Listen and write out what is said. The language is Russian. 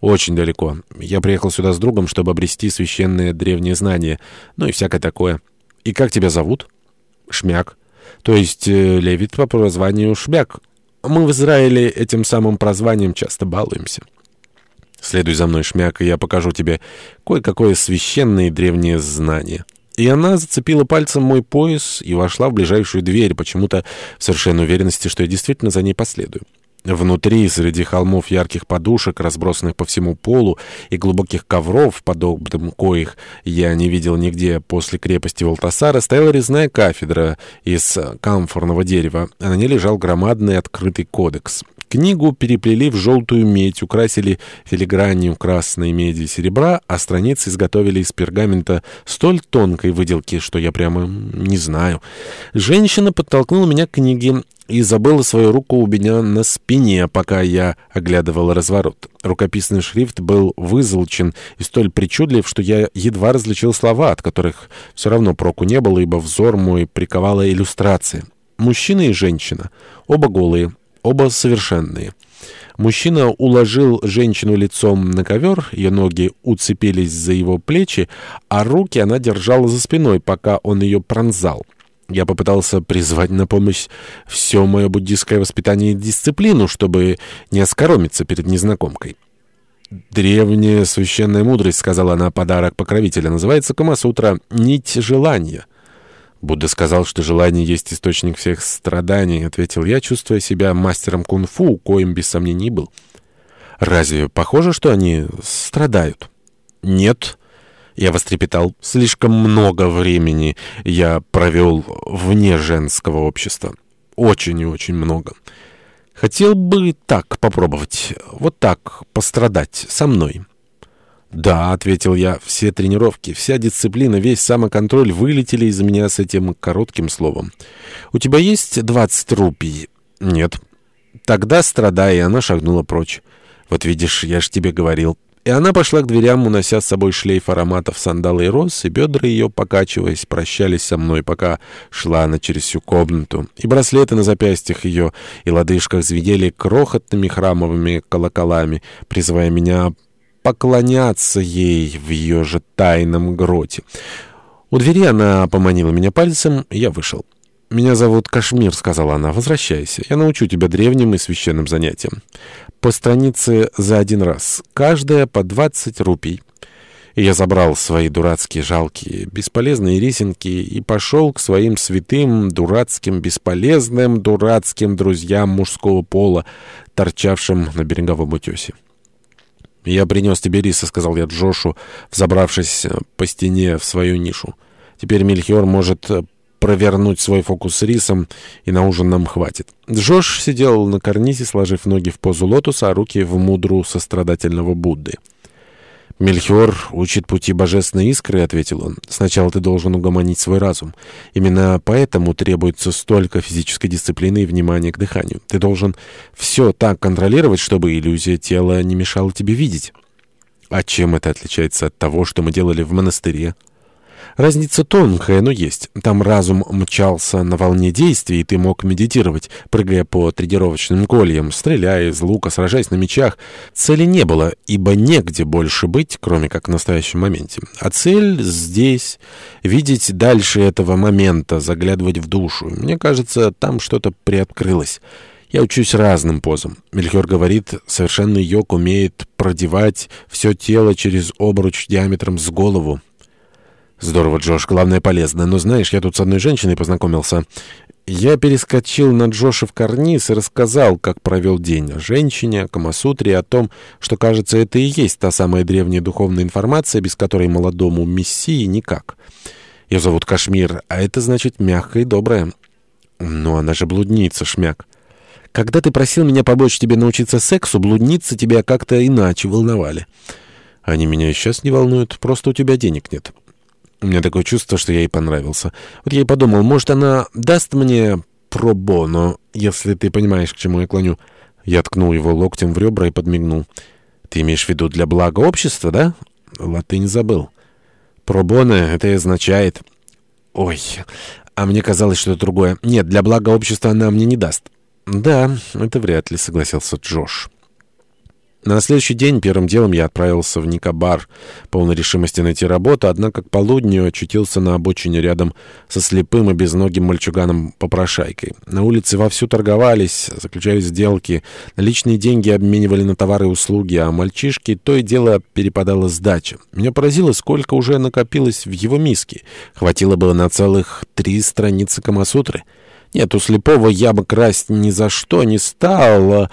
«Очень далеко. Я приехал сюда с другом, чтобы обрести священное древнее знание. Ну и всякое такое. И как тебя зовут?» «Шмяк. То есть э, Левит по прозванию Шмяк. Мы в Израиле этим самым прозванием часто балуемся». «Следуй за мной, Шмяк, и я покажу тебе кое-какое священное древнее знание». И она зацепила пальцем мой пояс и вошла в ближайшую дверь, почему-то в совершенной уверенности, что я действительно за ней последую. Внутри, среди холмов ярких подушек, разбросанных по всему полу, и глубоких ковров, подобным коих я не видел нигде после крепости Валтасара, стояла резная кафедра из камфорного дерева, а на ней лежал громадный открытый кодекс. Книгу переплели в желтую медь, украсили филигранью красной меди и серебра, а страницы изготовили из пергамента столь тонкой выделки, что я прямо не знаю. Женщина подтолкнула меня к книге и забыла свою руку у меня на спине, пока я оглядывал разворот. Рукописный шрифт был вызолчен и столь причудлив, что я едва различил слова, от которых все равно проку не было, ибо взор мой приковала иллюстрация. Мужчина и женщина, оба голые, оба совершенные. Мужчина уложил женщину лицом на ковер, ее ноги уцепились за его плечи, а руки она держала за спиной, пока он ее пронзал. Я попытался призвать на помощь все мое буддийское воспитание и дисциплину, чтобы не оскоромиться перед незнакомкой. «Древняя священная мудрость», — сказала она, — подарок покровителя, называется Камасутра «Нить желания». Будда сказал, что желание есть источник всех страданий, — ответил я, чувствуя себя мастером кунг-фу, коим без сомнений был. «Разве похоже, что они страдают?» «Нет». Я вострепетал. «Слишком много времени я провел вне женского общества. Очень и очень много. Хотел бы так попробовать, вот так пострадать со мной». «Да», — ответил я, — «все тренировки, вся дисциплина, весь самоконтроль вылетели из меня с этим коротким словом. У тебя есть двадцать рупий?» «Нет». «Тогда страдай», — она шагнула прочь. «Вот видишь, я ж тебе говорил». И она пошла к дверям, унося с собой шлейф ароматов сандала и роз, и бедра ее, покачиваясь, прощались со мной, пока шла она через всю комнату. И браслеты на запястьях ее и лодыжках звенели крохотными храмовыми колоколами, призывая меня поклоняться ей в ее же тайном гроте. У двери она поманила меня пальцем, и я вышел. «Меня зовут Кашмир», — сказала она. «Возвращайся. Я научу тебя древним и священным занятиям. По странице за один раз. Каждая по двадцать рупий». И я забрал свои дурацкие, жалкие, бесполезные рисинки и пошел к своим святым, дурацким, бесполезным, дурацким друзьям мужского пола, торчавшим на береговом утесе. «Я принес тебе риса», — сказал я Джошу, взобравшись по стене в свою нишу. «Теперь Мельхиор может провернуть свой фокус с рисом, и на ужин нам хватит». Джош сидел на карнизе, сложив ноги в позу лотоса, а руки в мудру сострадательного Будды. «Мельхиор учит пути божественной искры», — ответил он. «Сначала ты должен угомонить свой разум. Именно поэтому требуется столько физической дисциплины и внимания к дыханию. Ты должен все так контролировать, чтобы иллюзия тела не мешала тебе видеть». «А чем это отличается от того, что мы делали в монастыре?» Разница тонкая, но есть. Там разум мчался на волне действий, и ты мог медитировать, прыгая по тренировочным кольям, стреляя из лука, сражаясь на мечах. Цели не было, ибо негде больше быть, кроме как в настоящем моменте. А цель здесь — видеть дальше этого момента, заглядывать в душу. Мне кажется, там что-то приоткрылось. Я учусь разным позам. Мельхиор говорит, совершенный йог умеет продевать все тело через обруч диаметром с голову. Здорово, Джош, главное полезно. Но знаешь, я тут с одной женщиной познакомился. Я перескочил на Джоша в карниз и рассказал, как провел день. О женщине, о Камасутре, о том, что, кажется, это и есть та самая древняя духовная информация, без которой молодому мессии никак. Ее зовут Кашмир, а это значит мягкая и добрая. Ну, она же блудница, шмяк. Когда ты просил меня помочь тебе научиться сексу, блудницы тебя как-то иначе волновали. Они меня и сейчас не волнуют, просто у тебя денег нет». У меня такое чувство, что я ей понравился. Вот я и подумал, может, она даст мне пробоно, если ты понимаешь, к чему я клоню. Я ткнул его локтем в ребра и подмигнул. Ты имеешь в виду для блага общества, да? Латынь забыл. Пробоно это и означает... Ой, а мне казалось, что это другое. Нет, для блага общества она мне не даст. Да, это вряд ли, согласился Джош. На следующий день первым делом я отправился в Никобар, полной решимости найти работу, однако к полудню очутился на обочине рядом со слепым и безногим мальчуганом-попрошайкой. На улице вовсю торговались, заключали сделки, наличные деньги обменивали на товары и услуги, а мальчишке то и дело перепадала сдача. Меня поразило, сколько уже накопилось в его миске. Хватило было на целых три страницы Камасутры. Нет, у слепого я бы красть ни за что не стал...